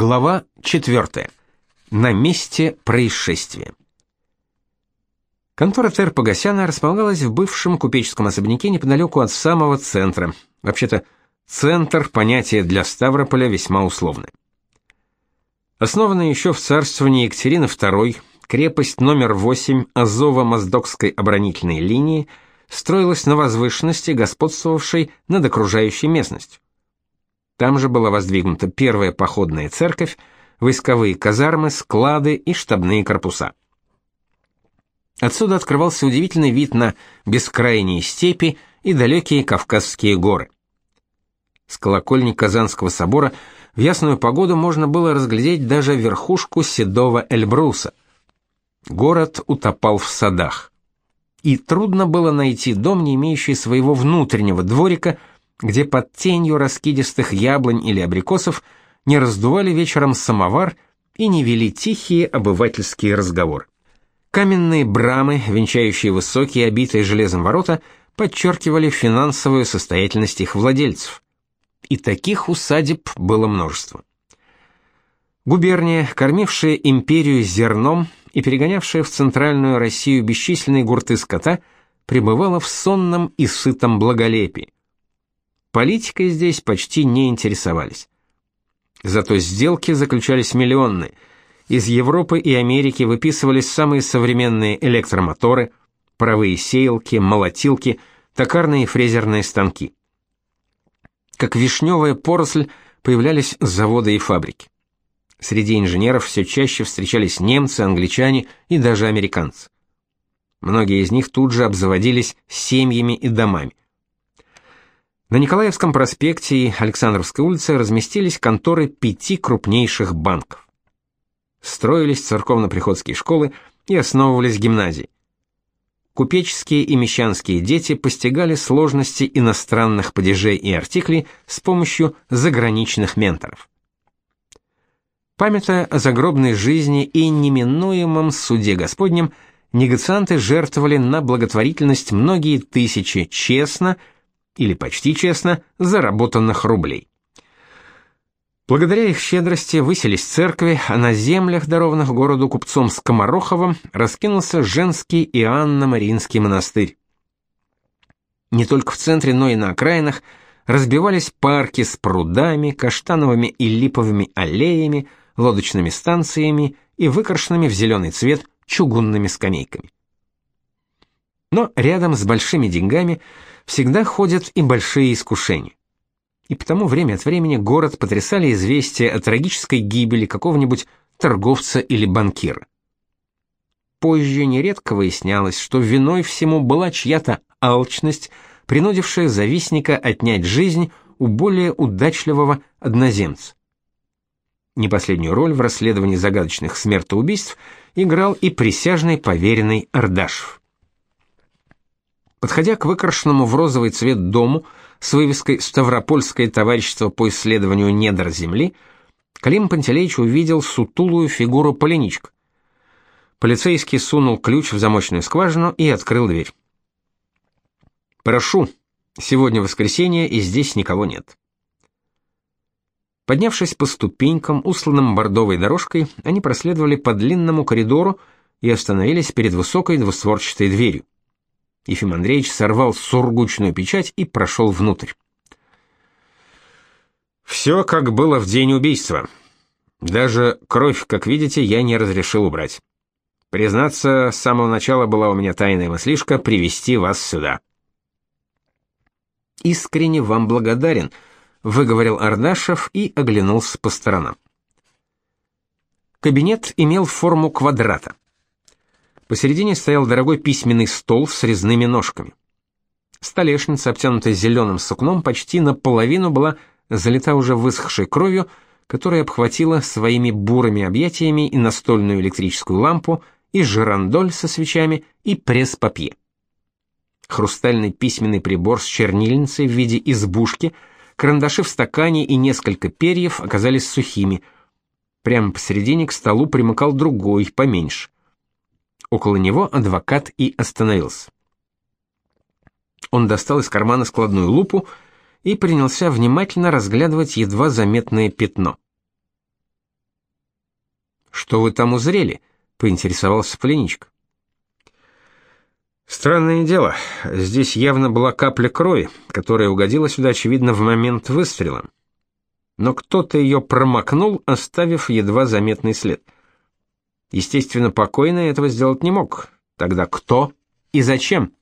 Глава 4. На месте происшествия. Контора Тер Погосяна располагалась в бывшем купеческом особняке неподалеку от самого центра. Вообще-то, центр – понятие для Ставрополя весьма условное. Основанная еще в царствовании Екатерины II, крепость номер 8 Азово-Моздокской оборонительной линии строилась на возвышенности, господствовавшей над окружающей местностью. Там же была воздвигнута первая походная церковь, войсковые казармы, склады и штабные корпуса. Отсюда открывался удивительный вид на бескрайние степи и далекие Кавказские горы. С колокольни Казанского собора в ясную погоду можно было разглядеть даже верхушку седого Эльбруса. Город утопал в садах. И трудно было найти дом, не имеющий своего внутреннего дворика, где под тенью раскидистых яблонь или абрикосов не раздували вечером самовар и не вели тихие обывательские разговоры. Каменные брамы, венчающие высокие, обитые железом ворота, подчеркивали финансовую состоятельность их владельцев. И таких усадеб было множество. Губерния, кормившая империю зерном и перегонявшая в центральную Россию бесчисленные гурты скота, пребывала в сонном и сытом благолепии. Политикой здесь почти не интересовались. Зато сделки заключались миллионные. Из Европы и Америки выписывались самые современные электромоторы, паровые сеялки, молотилки, токарные и фрезерные станки. Как вишневая поросль появлялись заводы и фабрики. Среди инженеров все чаще встречались немцы, англичане и даже американцы. Многие из них тут же обзаводились семьями и домами. На Николаевском проспекте и Александровской улице разместились конторы пяти крупнейших банков. Строились церковно-приходские школы и основывались гимназии. Купеческие и мещанские дети постигали сложности иностранных падежей и артиклей с помощью заграничных менторов. Памятая о загробной жизни и неминуемом суде Господнем, негацианты жертвовали на благотворительность многие тысячи честно – или почти честно, заработанных рублей. Благодаря их щедрости выселись церкви, а на землях, дарованных городу купцом Скомороховым, раскинулся женский Иоанно-Маринский монастырь. Не только в центре, но и на окраинах разбивались парки с прудами, каштановыми и липовыми аллеями, лодочными станциями и выкрашенными в зеленый цвет чугунными скамейками. Но рядом с большими деньгами всегда ходят и большие искушения. И потому время от времени город потрясали известия о трагической гибели какого-нибудь торговца или банкира. Позже нередко выяснялось, что виной всему была чья-то алчность, принудившая завистника отнять жизнь у более удачливого одноземца. Не последнюю роль в расследовании загадочных смертоубийств играл и присяжный поверенный Ардашев. Подходя к выкрашенному в розовый цвет дому с вывеской «Ставропольское товарищество по исследованию недр земли», Клим Пантелеич увидел сутулую фигуру Полиничка. Полицейский сунул ключ в замочную скважину и открыл дверь. «Прошу, сегодня воскресенье, и здесь никого нет». Поднявшись по ступенькам, усланным бордовой дорожкой, они проследовали по длинному коридору и остановились перед высокой двустворчатой дверью. Ефим Андреевич сорвал сургучную печать и прошел внутрь. «Все, как было в день убийства. Даже кровь, как видите, я не разрешил убрать. Признаться, с самого начала была у меня тайная мыслишка привести вас сюда. Искренне вам благодарен, выговорил Ардашев и оглянулся по сторонам. Кабинет имел форму квадрата. Посередине стоял дорогой письменный стол с резными ножками. Столешница, обтянутая зеленым сукном, почти наполовину была залита уже высохшей кровью, которая обхватила своими бурыми объятиями и настольную электрическую лампу, и жерандоль со свечами, и пресс-папье. Хрустальный письменный прибор с чернильницей в виде избушки, карандаши в стакане и несколько перьев оказались сухими. Прямо посередине к столу примыкал другой, поменьше. Около него адвокат и остановился. Он достал из кармана складную лупу и принялся внимательно разглядывать едва заметное пятно. Что вы там узрели? поинтересовался Полиничка. Странное дело, здесь явно была капля крови, которая угодила сюда очевидно в момент выстрела. Но кто-то ее промокнул, оставив едва заметный след. Естественно, покойный этого сделать не мог. Тогда кто и зачем?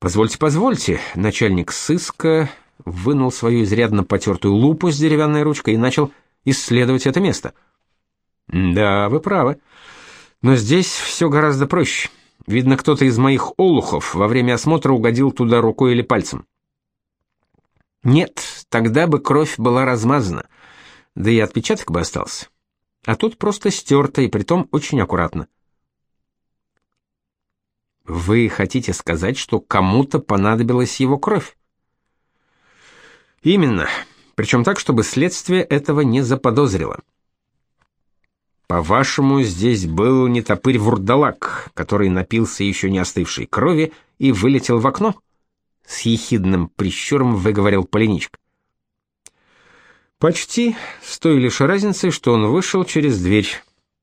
Позвольте, позвольте, начальник сыска вынул свою изрядно потертую лупу с деревянной ручкой и начал исследовать это место. Да, вы правы. Но здесь все гораздо проще. Видно, кто-то из моих олухов во время осмотра угодил туда рукой или пальцем. Нет, тогда бы кровь была размазана, да и отпечаток бы остался. А тут просто стерто, и притом очень аккуратно. Вы хотите сказать, что кому-то понадобилась его кровь? Именно. Причем так, чтобы следствие этого не заподозрило. По-вашему, здесь был не топырь вурдалак, который напился еще не остывшей крови и вылетел в окно? С ехидным прищуром выговорил Полиничка. Почти, с той лишь разницей, что он вышел через дверь,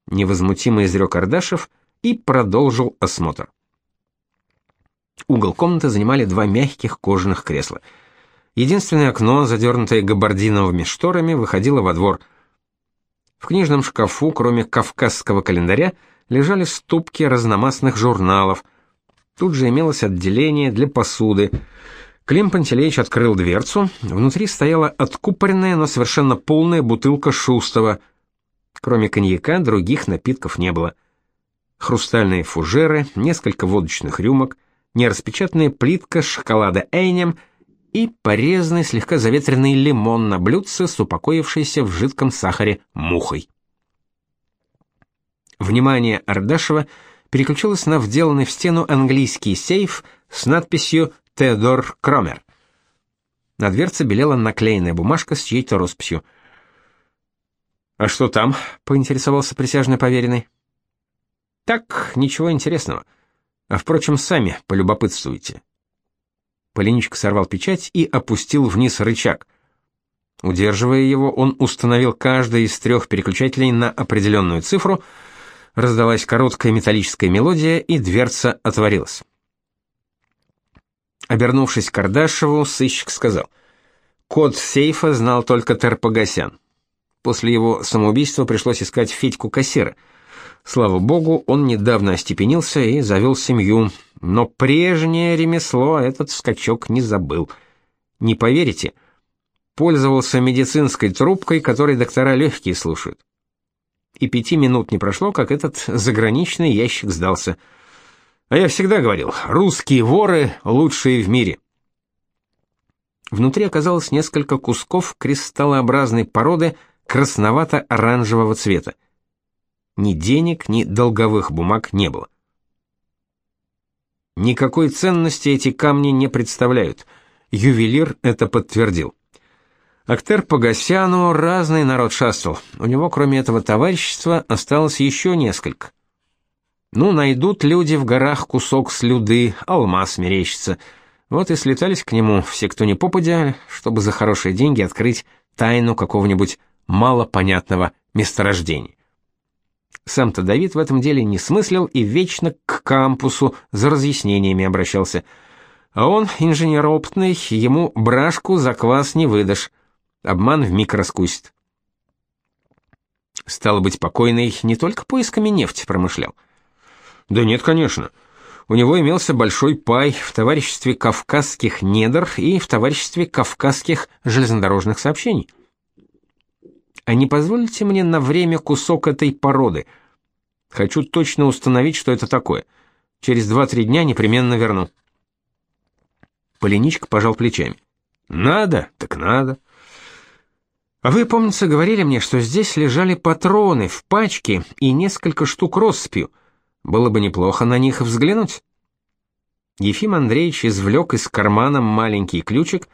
невозмутимо изрек Ардашев и продолжил осмотр. Угол комнаты занимали два мягких кожаных кресла. Единственное окно, задернутое габардиновыми шторами, выходило во двор – в книжном шкафу, кроме кавказского календаря, лежали стопки разномастных журналов. Тут же имелось отделение для посуды. Клим Пантелеич открыл дверцу. Внутри стояла откупоренная, но совершенно полная бутылка Шустова. Кроме коньяка других напитков не было. Хрустальные фужеры, несколько водочных рюмок, нераспечатанная плитка шоколада Эйнем — и порезанный слегка заветренный лимон на блюдце с упокоившейся в жидком сахаре мухой. Внимание Ардашева переключилось на вделанный в стену английский сейф с надписью «Теодор Кромер». На дверце белела наклеенная бумажка с чьей-то росписью. «А что там?» — поинтересовался присяжный поверенный. «Так, ничего интересного. А, впрочем, сами полюбопытствуйте. Полиничка сорвал печать и опустил вниз рычаг. Удерживая его, он установил каждый из трех переключателей на определенную цифру, раздалась короткая металлическая мелодия, и дверца отворилась. Обернувшись к Кардашеву, сыщик сказал, «Код сейфа знал только Терпогасян. После его самоубийства пришлось искать Федьку кассира — Слава богу, он недавно остепенился и завел семью, но прежнее ремесло этот скачок не забыл. Не поверите, пользовался медицинской трубкой, которой доктора легкие слушают. И пяти минут не прошло, как этот заграничный ящик сдался. А я всегда говорил, русские воры лучшие в мире. Внутри оказалось несколько кусков кристаллообразной породы красновато-оранжевого цвета. Ни денег, ни долговых бумаг не было. Никакой ценности эти камни не представляют. Ювелир это подтвердил. Актер Погосяну разный народ шастал. У него, кроме этого товарищества, осталось еще несколько. Ну, найдут люди в горах кусок слюды, алмаз мерещится. Вот и слетались к нему все, кто не попадя, чтобы за хорошие деньги открыть тайну какого-нибудь малопонятного месторождения. Сам-то Давид в этом деле не смыслил и вечно к кампусу за разъяснениями обращался. А он, инженер опытный, ему брашку за квас не выдашь. Обман вмиг раскусит. Стало быть, покойный не только поисками нефти промышлял. Да нет, конечно. У него имелся большой пай в товариществе кавказских недр и в товариществе кавказских железнодорожных сообщений. А не позволите мне на время кусок этой породы? Хочу точно установить, что это такое. Через два-три дня непременно верну. Полиничка пожал плечами. Надо, так надо. А вы, помнится, говорили мне, что здесь лежали патроны в пачке и несколько штук россыпью. Было бы неплохо на них взглянуть. Ефим Андреевич извлек из кармана маленький ключик,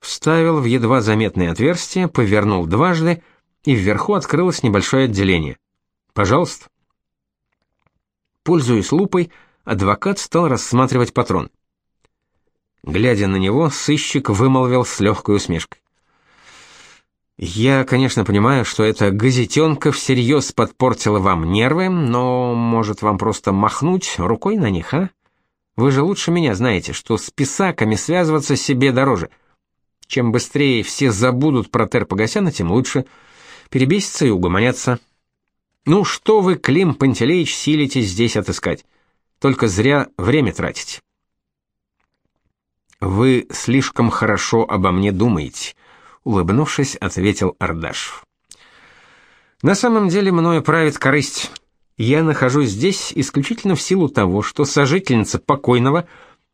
вставил в едва заметное отверстие, повернул дважды и вверху открылось небольшое отделение. Пожалуйста. Пользуясь лупой, адвокат стал рассматривать патрон. Глядя на него, сыщик вымолвил с легкой усмешкой. Я, конечно, понимаю, что эта газетенка всерьез подпортила вам нервы, но, может, вам просто махнуть рукой на них, а? Вы же лучше меня знаете, что с писаками связываться себе дороже. Чем быстрее все забудут про Терпогасяна, тем лучше. Перебесятся и угомонятся. Ну что вы, Клим Пантелеич, силитесь здесь отыскать? Только зря время тратите. Вы слишком хорошо обо мне думаете, улыбнувшись, ответил Ардашев. На самом деле мною правит корысть. Я нахожусь здесь исключительно в силу того, что сожительница покойного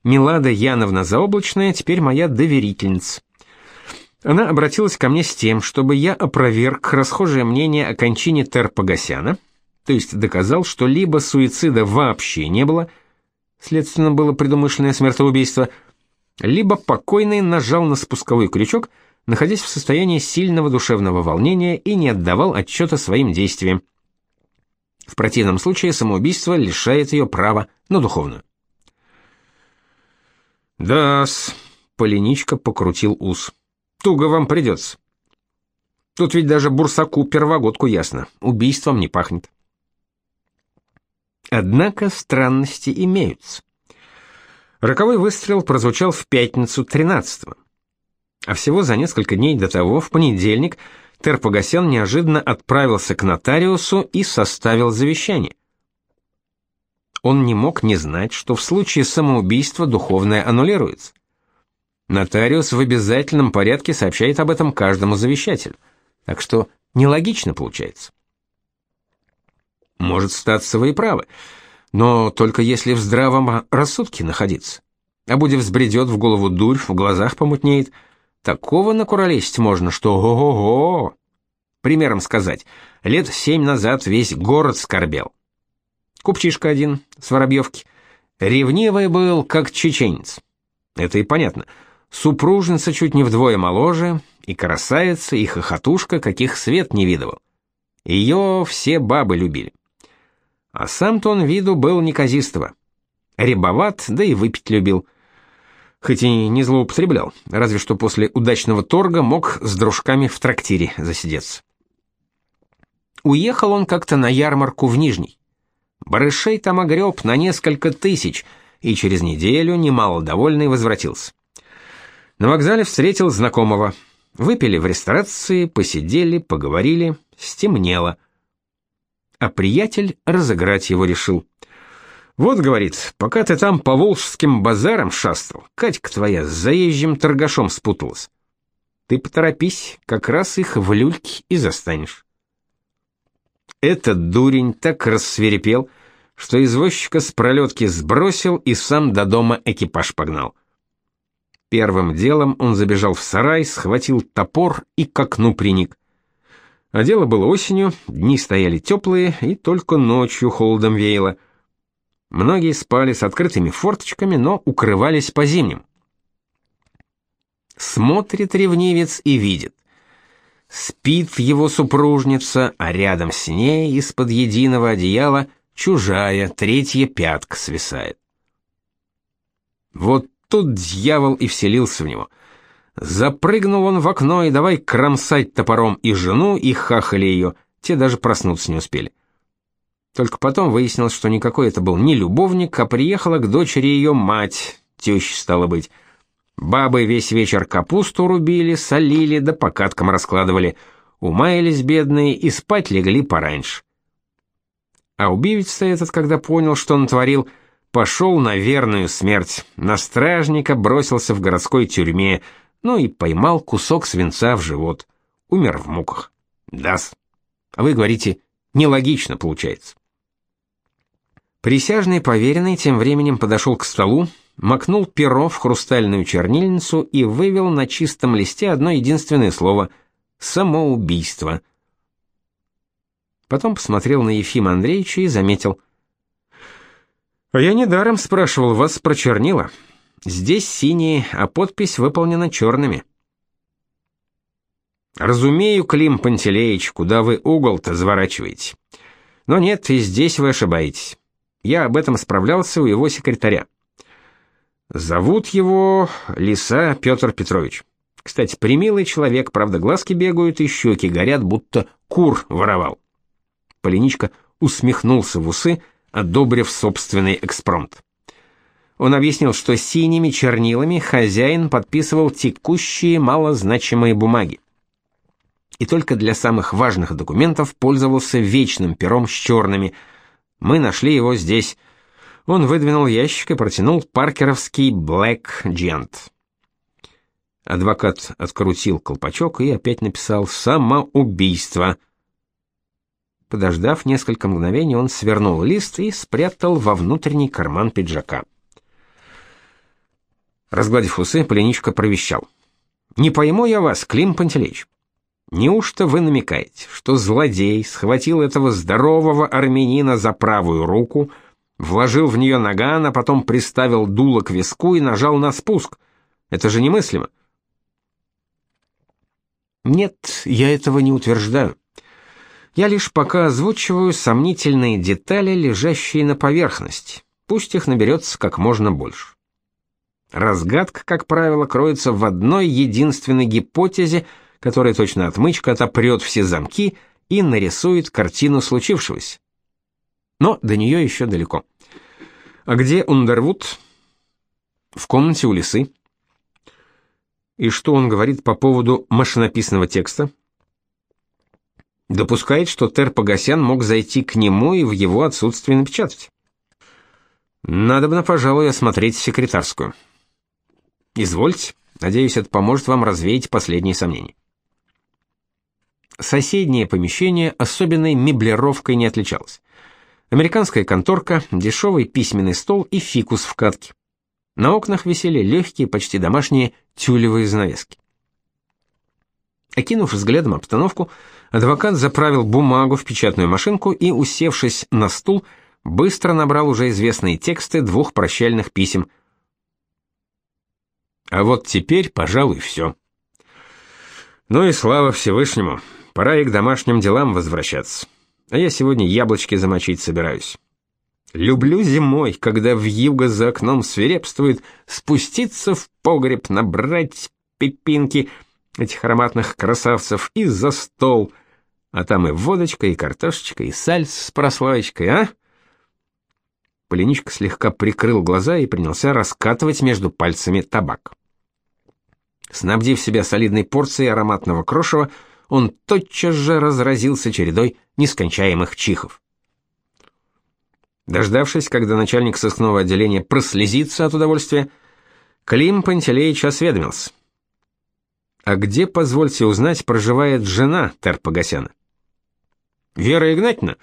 Милада Яновна Заоблачная теперь моя доверительница. Она обратилась ко мне с тем, чтобы я опроверг расхожее мнение о кончине Терпогасяна, то есть доказал, что либо суицида вообще не было, следственно было предумышленное смертоубийство, либо покойный нажал на спусковой крючок, находясь в состоянии сильного душевного волнения и не отдавал отчета своим действиям. В противном случае самоубийство лишает ее права на духовную. «Да-с», — Полиничка покрутил ус. Туго вам придется. Тут ведь даже бурсаку первогодку ясно, убийством не пахнет. Однако странности имеются. Роковой выстрел прозвучал в пятницу 13-го. А всего за несколько дней до того, в понедельник, Терпогасян неожиданно отправился к нотариусу и составил завещание. Он не мог не знать, что в случае самоубийства духовное аннулируется. Нотариус в обязательном порядке сообщает об этом каждому завещателю. Так что нелогично получается. Может статься вы и правы, но только если в здравом рассудке находиться. А будет взбредет в голову дурь, в глазах помутнеет. Такого накуролесить можно, что ого-го. Примером сказать, лет семь назад весь город скорбел. Купчишка один с Воробьевки. Ревнивый был, как чеченец. Это и понятно. Супружница чуть не вдвое моложе, и красавица, и хохотушка, каких свет не видывал. Ее все бабы любили. А сам-то он виду был неказистого. Рябоват, да и выпить любил. Хоть и не злоупотреблял, разве что после удачного торга мог с дружками в трактире засидеться. Уехал он как-то на ярмарку в Нижний. Барышей там огреб на несколько тысяч, и через неделю, немало довольный, возвратился. На вокзале встретил знакомого. Выпили в ресторации, посидели, поговорили, стемнело. А приятель разыграть его решил. Вот, говорит, пока ты там по волжским базарам шастал, Катька твоя с заезжим торгашом спуталась. Ты поторопись, как раз их в люльке и застанешь. Этот дурень так рассверепел, что извозчика с пролетки сбросил и сам до дома экипаж погнал. Первым делом он забежал в сарай, схватил топор и к окну приник. А дело было осенью, дни стояли теплые, и только ночью холодом веяло. Многие спали с открытыми форточками, но укрывались по зимним. Смотрит ревнивец и видит. Спит его супружница, а рядом с ней из-под единого одеяла чужая, третья пятка свисает. Вот Тут дьявол и вселился в него. Запрыгнул он в окно и давай кромсать топором и жену, и хахали ее, те даже проснуться не успели. Только потом выяснилось, что никакой это был не любовник, а приехала к дочери ее мать, теща стала быть. Бабы весь вечер капусту рубили, солили, да по каткам раскладывали. Умаялись бедные и спать легли пораньше. А убивец-то этот, когда понял, что он творил, — пошел на верную смерть. На стражника бросился в городской тюрьме, ну и поймал кусок свинца в живот. Умер в муках. Дас. А вы говорите, нелогично получается. Присяжный поверенный тем временем подошел к столу, макнул перо в хрустальную чернильницу и вывел на чистом листе одно единственное слово самоубийство. Потом посмотрел на Ефима Андреевича и заметил: а я недаром спрашивал вас про чернила. Здесь синие, а подпись выполнена черными. Разумею, Клим Пантелеич, куда вы угол-то заворачиваете. Но нет, и здесь вы ошибаетесь. Я об этом справлялся у его секретаря. Зовут его Лиса Петр Петрович. Кстати, примилый человек, правда, глазки бегают и щеки горят, будто кур воровал. Полиничка усмехнулся в усы, одобрив собственный экспромт. Он объяснил, что синими чернилами хозяин подписывал текущие малозначимые бумаги. И только для самых важных документов пользовался вечным пером с черными. Мы нашли его здесь. Он выдвинул ящик и протянул паркеровский Black Gent. Адвокат открутил колпачок и опять написал «Самоубийство». Подождав несколько мгновений, он свернул лист и спрятал во внутренний карман пиджака. Разгладив усы, Полиничка провещал. «Не пойму я вас, Клим Пантелеич. Неужто вы намекаете, что злодей схватил этого здорового армянина за правую руку, вложил в нее наган, а потом приставил дуло к виску и нажал на спуск? Это же немыслимо». «Нет, я этого не утверждаю. Я лишь пока озвучиваю сомнительные детали, лежащие на поверхности. Пусть их наберется как можно больше. Разгадка, как правило, кроется в одной единственной гипотезе, которая точно отмычка отопрет все замки и нарисует картину случившегося. Но до нее еще далеко. А где Ундервуд? В комнате у лисы. И что он говорит по поводу машинописного текста? Допускает, что Тер Погосян мог зайти к нему и в его отсутствие напечатать. Надобно, пожалуй, осмотреть секретарскую. Извольте. Надеюсь, это поможет вам развеять последние сомнения. Соседнее помещение особенной меблировкой не отличалось. Американская конторка, дешевый письменный стол и фикус в катке. На окнах висели легкие, почти домашние тюлевые занавески. Окинув взглядом обстановку, адвокат заправил бумагу в печатную машинку и, усевшись на стул, быстро набрал уже известные тексты двух прощальных писем – а вот теперь, пожалуй, все. Ну и слава Всевышнему, пора и к домашним делам возвращаться. А я сегодня яблочки замочить собираюсь. Люблю зимой, когда в юго за окном свирепствует, спуститься в погреб, набрать пепинки этих ароматных красавцев и за стол. А там и водочка, и картошечка, и сальс с прослоечкой, а? Полиничка слегка прикрыл глаза и принялся раскатывать между пальцами табак. Снабдив себя солидной порцией ароматного крошева, он тотчас же разразился чередой нескончаемых чихов. Дождавшись, когда начальник сыскного отделения прослезится от удовольствия, Клим Пантелеич осведомился. «А где, позвольте узнать, проживает жена Терпогасяна?» «Вера Игнатьевна?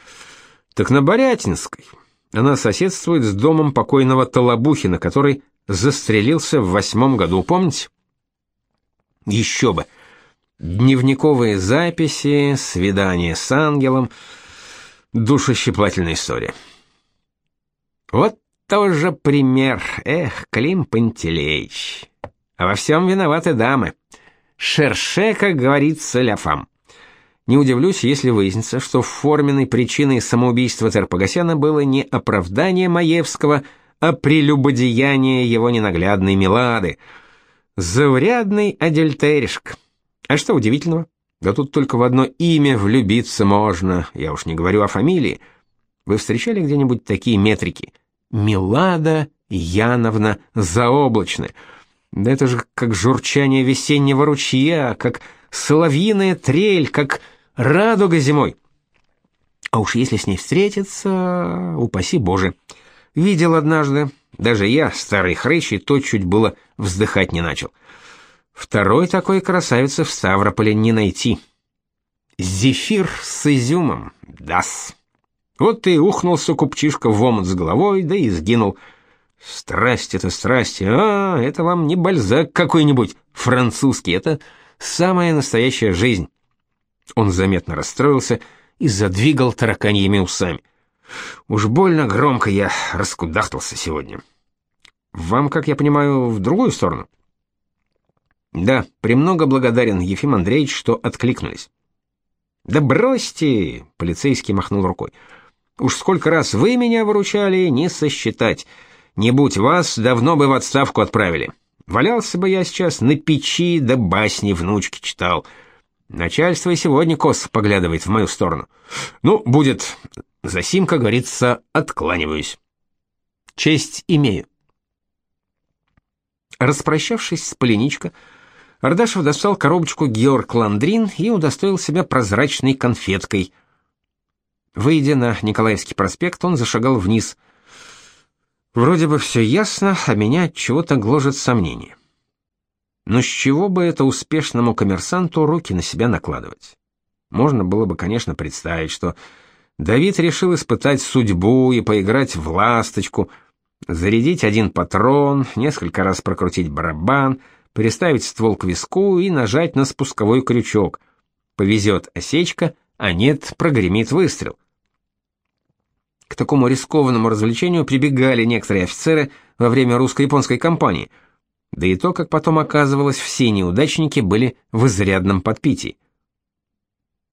Так на Борятинской. Она соседствует с домом покойного Толобухина, который застрелился в восьмом году, помните?» Еще бы. Дневниковые записи, свидание с ангелом, душещипательная история. Вот тоже пример. Эх, Клим Пантелеич. А во всем виноваты дамы. Шерше, как говорится, ляфам. Не удивлюсь, если выяснится, что форменной причиной самоубийства Терпогасяна было не оправдание Маевского, а прелюбодеяние его ненаглядной Милады — Заурядный адельтеришка. А что удивительного? Да тут только в одно имя влюбиться можно, я уж не говорю о фамилии. Вы встречали где-нибудь такие метрики? Милада Яновна Заоблачная. Да это же как журчание весеннего ручья, как соловьиная трель, как радуга зимой. А уж если с ней встретиться, упаси Боже. Видел однажды, даже я, старый хрыч, и то чуть было вздыхать не начал. Второй такой красавицы в Ставрополе не найти. Зефир с изюмом, дас. Вот и ухнулся купчишка в омут с головой, да и сгинул. Страсть это страсть, а, это вам не бальзак какой-нибудь французский, это самая настоящая жизнь. Он заметно расстроился и задвигал тараканьими усами. Уж больно громко я раскудахтался сегодня. Вам, как я понимаю, в другую сторону? Да, премного благодарен Ефим Андреевич, что откликнулись. Да бросьте, полицейский махнул рукой. Уж сколько раз вы меня выручали, не сосчитать. Не будь вас, давно бы в отставку отправили. Валялся бы я сейчас на печи, да басни внучки читал. Начальство и сегодня кос поглядывает в мою сторону. Ну, будет. За сим, как говорится, откланиваюсь. Честь имею. Распрощавшись с Полиничко, Ардашев достал коробочку Георг Ландрин и удостоил себя прозрачной конфеткой. Выйдя на Николаевский проспект, он зашагал вниз. Вроде бы все ясно, а меня от чего-то гложет сомнение. Но с чего бы это успешному коммерсанту руки на себя накладывать? Можно было бы, конечно, представить, что Давид решил испытать судьбу и поиграть в ласточку, зарядить один патрон, несколько раз прокрутить барабан — приставить ствол к виску и нажать на спусковой крючок. Повезет осечка, а нет, прогремит выстрел. К такому рискованному развлечению прибегали некоторые офицеры во время русско-японской кампании. Да и то, как потом оказывалось, все неудачники были в изрядном подпитии.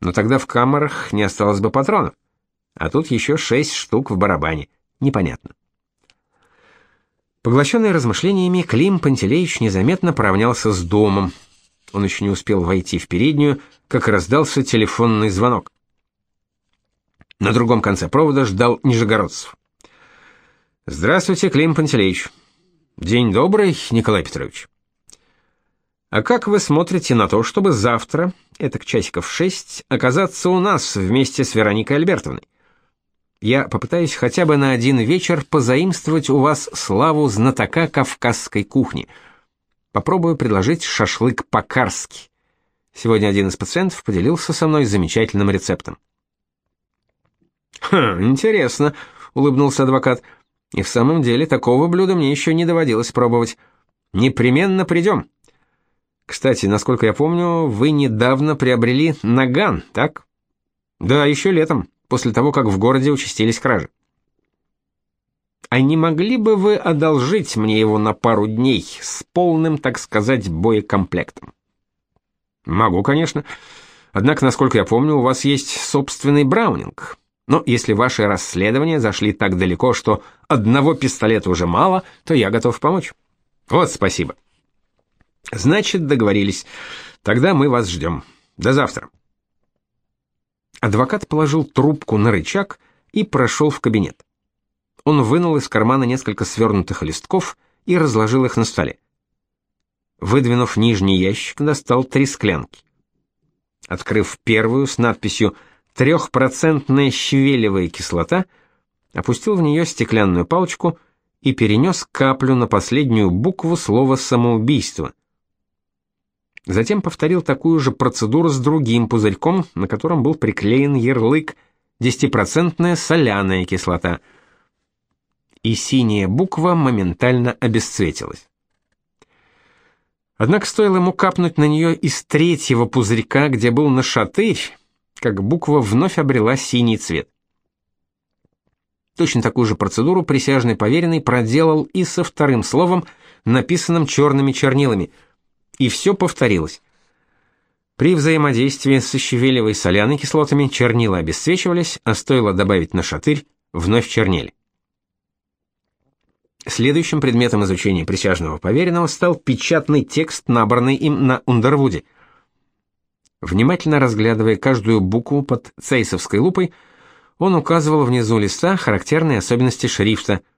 Но тогда в камерах не осталось бы патронов, а тут еще шесть штук в барабане. Непонятно. Поглощенный размышлениями, Клим Пантелеич незаметно поравнялся с домом. Он еще не успел войти в переднюю, как раздался телефонный звонок. На другом конце провода ждал Нижегородцев. «Здравствуйте, Клим Пантелеич». «День добрый, Николай Петрович». «А как вы смотрите на то, чтобы завтра, это к часиков шесть, оказаться у нас вместе с Вероникой Альбертовной? Я попытаюсь хотя бы на один вечер позаимствовать у вас славу знатока кавказской кухни. Попробую предложить шашлык по-карски. Сегодня один из пациентов поделился со мной замечательным рецептом. «Хм, интересно», — улыбнулся адвокат. «И в самом деле такого блюда мне еще не доводилось пробовать. Непременно придем. Кстати, насколько я помню, вы недавно приобрели наган, так?» «Да, еще летом после того, как в городе участились кражи. А не могли бы вы одолжить мне его на пару дней с полным, так сказать, боекомплектом? Могу, конечно. Однако, насколько я помню, у вас есть собственный браунинг. Но если ваши расследования зашли так далеко, что одного пистолета уже мало, то я готов помочь. Вот, спасибо. Значит, договорились. Тогда мы вас ждем. До завтра. Адвокат положил трубку на рычаг и прошел в кабинет. Он вынул из кармана несколько свернутых листков и разложил их на столе. Выдвинув нижний ящик, достал три склянки. Открыв первую с надписью «Трехпроцентная щавелевая кислота», опустил в нее стеклянную палочку и перенес каплю на последнюю букву слова «самоубийство», Затем повторил такую же процедуру с другим пузырьком, на котором был приклеен ярлык «10% соляная кислота». И синяя буква моментально обесцветилась. Однако стоило ему капнуть на нее из третьего пузырька, где был нашатырь, как буква вновь обрела синий цвет. Точно такую же процедуру присяжный поверенный проделал и со вторым словом, написанным черными чернилами – и все повторилось. При взаимодействии с щавелевой соляной кислотами чернила обесцвечивались, а стоило добавить на шатырь, вновь чернели. Следующим предметом изучения присяжного поверенного стал печатный текст, набранный им на Ундервуде. Внимательно разглядывая каждую букву под цейсовской лупой, он указывал внизу листа характерные особенности шрифта –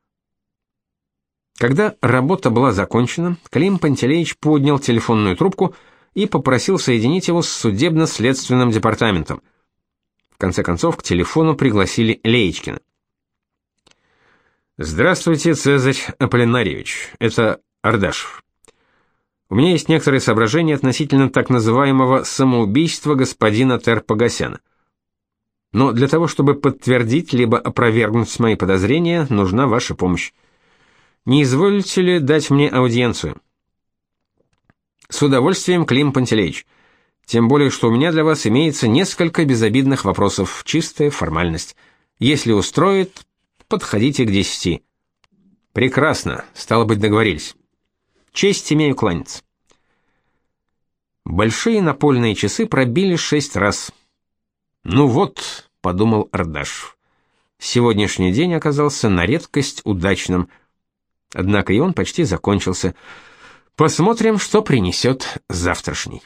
когда работа была закончена, Клим Пантелеич поднял телефонную трубку и попросил соединить его с судебно-следственным департаментом. В конце концов, к телефону пригласили Леечкина. «Здравствуйте, Цезарь Аполлинарьевич. Это Ардашев. У меня есть некоторые соображения относительно так называемого самоубийства господина Терпогасяна. Но для того, чтобы подтвердить либо опровергнуть мои подозрения, нужна ваша помощь. Не изволите ли дать мне аудиенцию? С удовольствием, Клим Пантелеич. Тем более, что у меня для вас имеется несколько безобидных вопросов, чистая формальность. Если устроит, подходите к десяти. Прекрасно, стало быть, договорились. Честь имею кланяться. Большие напольные часы пробили шесть раз. Ну вот, подумал Ардашев. Сегодняшний день оказался на редкость удачным. Однако и он почти закончился. Посмотрим, что принесет завтрашний.